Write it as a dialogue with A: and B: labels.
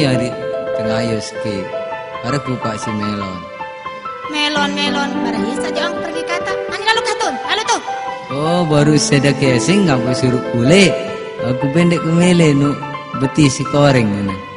A: iya di tengah ayos ke. Para buka si melon.
B: Melon, melon. Barahi saja orang pergi kata. Ani lalu katun, lalu tuh.
A: Oh baru seda ya, casing aku suruh kule. Aku pendek kemele nu beti si koreng Nah.